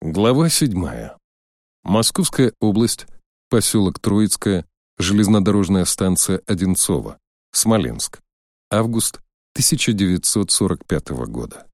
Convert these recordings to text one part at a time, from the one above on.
Глава 7. Московская область, поселок Троицкое, железнодорожная станция Одинцово, Смоленск. Август 1945 года.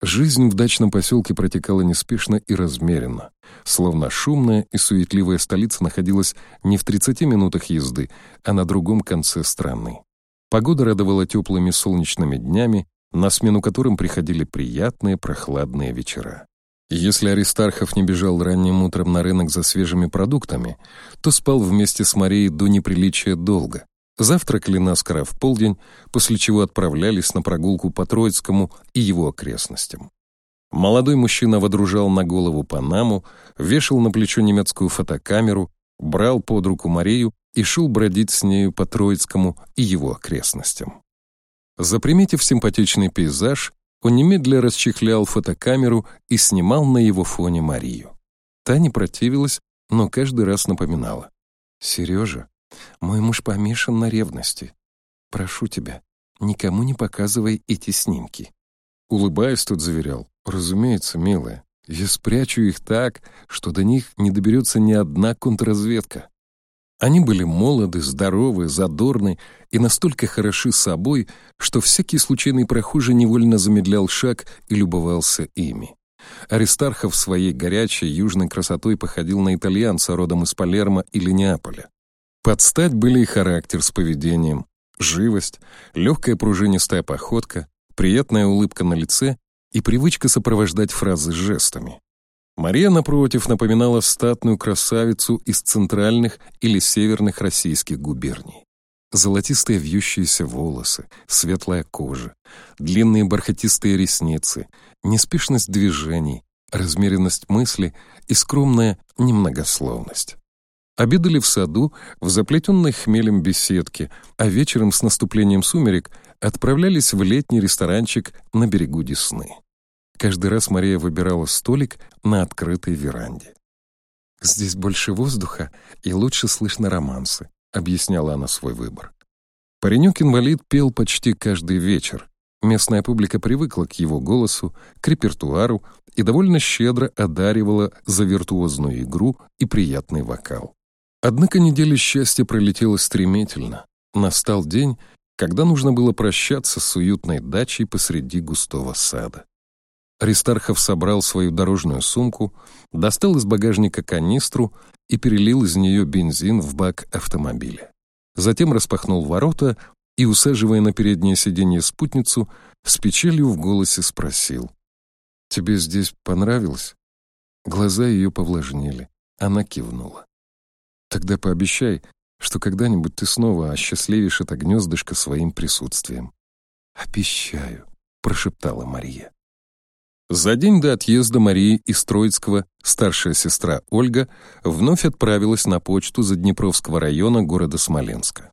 Жизнь в дачном поселке протекала неспешно и размеренно, словно шумная и суетливая столица находилась не в 30 минутах езды, а на другом конце страны. Погода радовала теплыми солнечными днями, на смену которым приходили приятные прохладные вечера. Если Аристархов не бежал ранним утром на рынок за свежими продуктами, то спал вместе с Марией до неприличия долго. Завтракали наскоро в полдень, после чего отправлялись на прогулку по Троицкому и его окрестностям. Молодой мужчина водружал на голову панаму, вешал на плечо немецкую фотокамеру, брал под руку Марию и шел бродить с нею по Троицкому и его окрестностям. Заприметив симпатичный пейзаж, он немедля расчехлял фотокамеру и снимал на его фоне Марию. Та не противилась, но каждый раз напоминала. «Сережа, мой муж помешан на ревности. Прошу тебя, никому не показывай эти снимки». Улыбаясь, тот заверял. «Разумеется, милая, я спрячу их так, что до них не доберется ни одна контрразведка. Они были молоды, здоровы, задорны и настолько хороши собой, что всякий случайный прохожий невольно замедлял шаг и любовался ими. Аристархов своей горячей южной красотой походил на итальянца родом из Палермо или Неаполя. Под стать были и характер с поведением, живость, легкая пружинистая походка, приятная улыбка на лице и привычка сопровождать фразы жестами. Мария, напротив, напоминала статную красавицу из центральных или северных российских губерний. Золотистые вьющиеся волосы, светлая кожа, длинные бархатистые ресницы, неспешность движений, размеренность мысли и скромная немногословность. Обедали в саду, в заплетенной хмелем беседке, а вечером с наступлением сумерек отправлялись в летний ресторанчик на берегу Десны. Каждый раз Мария выбирала столик на открытой веранде. «Здесь больше воздуха и лучше слышно романсы», — объясняла она свой выбор. Паренек-инвалид пел почти каждый вечер. Местная публика привыкла к его голосу, к репертуару и довольно щедро одаривала за виртуозную игру и приятный вокал. Однако неделя счастья пролетела стремительно. Настал день, когда нужно было прощаться с уютной дачей посреди густого сада. Аристархов собрал свою дорожную сумку, достал из багажника канистру и перелил из нее бензин в бак автомобиля. Затем распахнул ворота и, усаживая на переднее сиденье спутницу, с печалью в голосе спросил. «Тебе здесь понравилось?» Глаза ее повлажнели. Она кивнула. «Тогда пообещай, что когда-нибудь ты снова осчастливишь это гнездышко своим присутствием». «Обещаю», — прошептала Мария. За день до отъезда Марии из Троицкого старшая сестра Ольга вновь отправилась на почту за Днепровского района города Смоленска.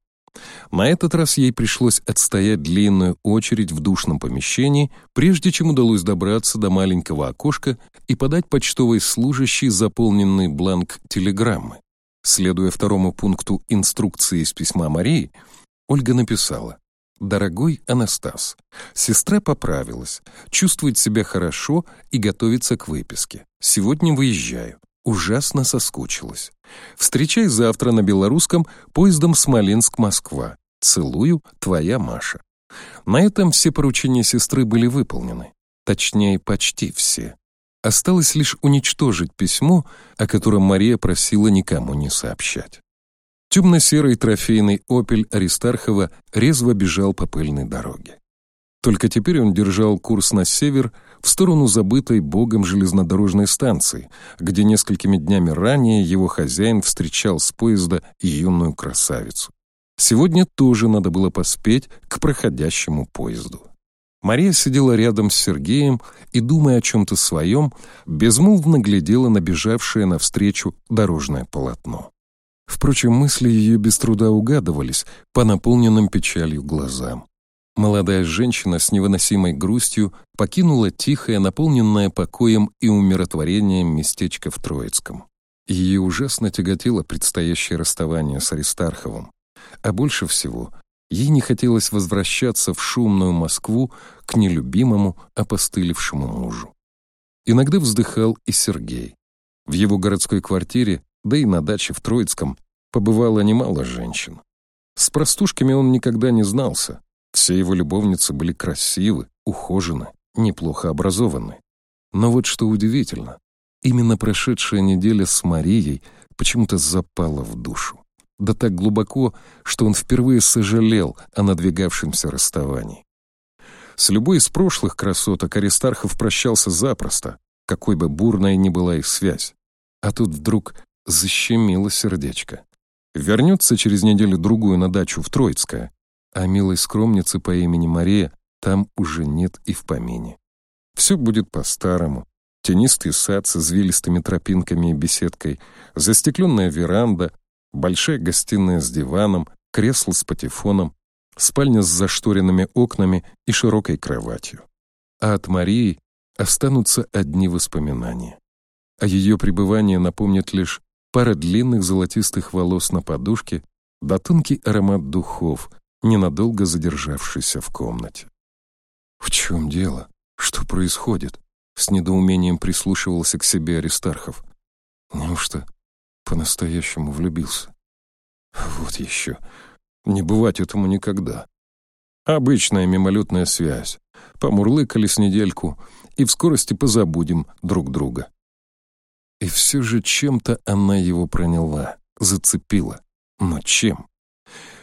На этот раз ей пришлось отстоять длинную очередь в душном помещении, прежде чем удалось добраться до маленького окошка и подать почтовой служащей заполненный бланк телеграммы. Следуя второму пункту инструкции из письма Марии, Ольга написала «Дорогой Анастас, сестра поправилась, чувствует себя хорошо и готовится к выписке. Сегодня выезжаю. Ужасно соскучилась. Встречай завтра на белорусском поездом Смоленск-Москва. Целую, твоя Маша». На этом все поручения сестры были выполнены. Точнее, почти все. Осталось лишь уничтожить письмо, о котором Мария просила никому не сообщать. Темно-серый трофейный «Опель» Аристархова резво бежал по пыльной дороге. Только теперь он держал курс на север, в сторону забытой богом железнодорожной станции, где несколькими днями ранее его хозяин встречал с поезда юную красавицу. Сегодня тоже надо было поспеть к проходящему поезду. Мария сидела рядом с Сергеем и, думая о чем-то своем, безмолвно глядела на бежавшее навстречу дорожное полотно. Впрочем, мысли ее без труда угадывались по наполненным печалью глазам. Молодая женщина с невыносимой грустью покинула тихое, наполненное покоем и умиротворением местечко в Троицком. Ее ужасно тяготило предстоящее расставание с Аристарховым. А больше всего ей не хотелось возвращаться в шумную Москву к нелюбимому, опостылевшему мужу. Иногда вздыхал и Сергей. В его городской квартире, да и на даче в Троицком, побывало немало женщин. С простушками он никогда не знался. Все его любовницы были красивы, ухожены, неплохо образованы. Но вот что удивительно, именно прошедшая неделя с Марией почему-то запала в душу. Да так глубоко, что он впервые сожалел о надвигавшемся расставании. С любой из прошлых красоток Аристархов прощался запросто, какой бы бурной ни была их связь. А тут вдруг защемило сердечко. Вернется через неделю-другую на дачу в Троицкое, а милой скромницы по имени Мария там уже нет и в помине. Все будет по-старому. Тенистый сад с извилистыми тропинками и беседкой, застекленная веранда, большая гостиная с диваном, кресло с патефоном, спальня с зашторенными окнами и широкой кроватью. А от Марии останутся одни воспоминания. О ее пребывании напомнит лишь пара длинных золотистых волос на подушке да тонкий аромат духов, ненадолго задержавшийся в комнате. «В чем дело? Что происходит?» С недоумением прислушивался к себе Аристархов. Неужто по-настоящему влюбился? Вот еще. Не бывать этому никогда. Обычная мимолетная связь. Помурлыкали с недельку, и в скорости позабудем друг друга. И все же чем-то она его проняла, зацепила. Но чем?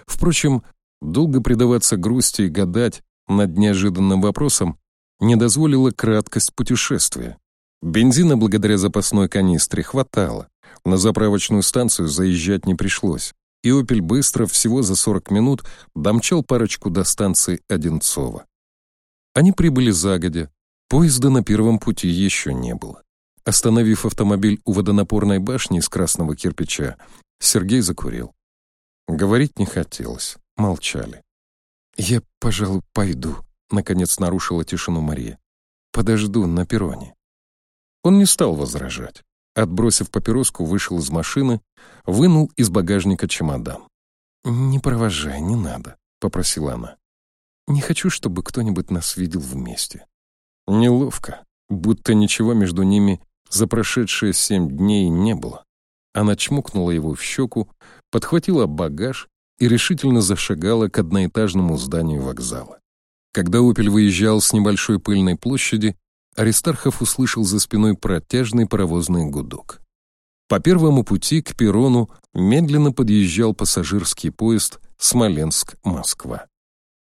Впрочем, долго предаваться грусти и гадать над неожиданным вопросом не дозволила краткость путешествия. Бензина благодаря запасной канистре хватало. На заправочную станцию заезжать не пришлось. И «Опель» быстро, всего за 40 минут, домчал парочку до станции Одинцова. Они прибыли загодя. Поезда на первом пути еще не было. Остановив автомобиль у водонапорной башни из красного кирпича, Сергей закурил. Говорить не хотелось, молчали. «Я, пожалуй, пойду», — наконец нарушила тишину Мария. «Подожду на перроне». Он не стал возражать. Отбросив папироску, вышел из машины, вынул из багажника чемодан. «Не провожай, не надо», — попросила она. «Не хочу, чтобы кто-нибудь нас видел вместе». Неловко, будто ничего между ними за прошедшие семь дней не было. Она чмокнула его в щеку, подхватила багаж и решительно зашагала к одноэтажному зданию вокзала. Когда «Опель» выезжал с небольшой пыльной площади, Аристархов услышал за спиной протяжный паровозный гудок. По первому пути к перрону медленно подъезжал пассажирский поезд Смоленск-Москва.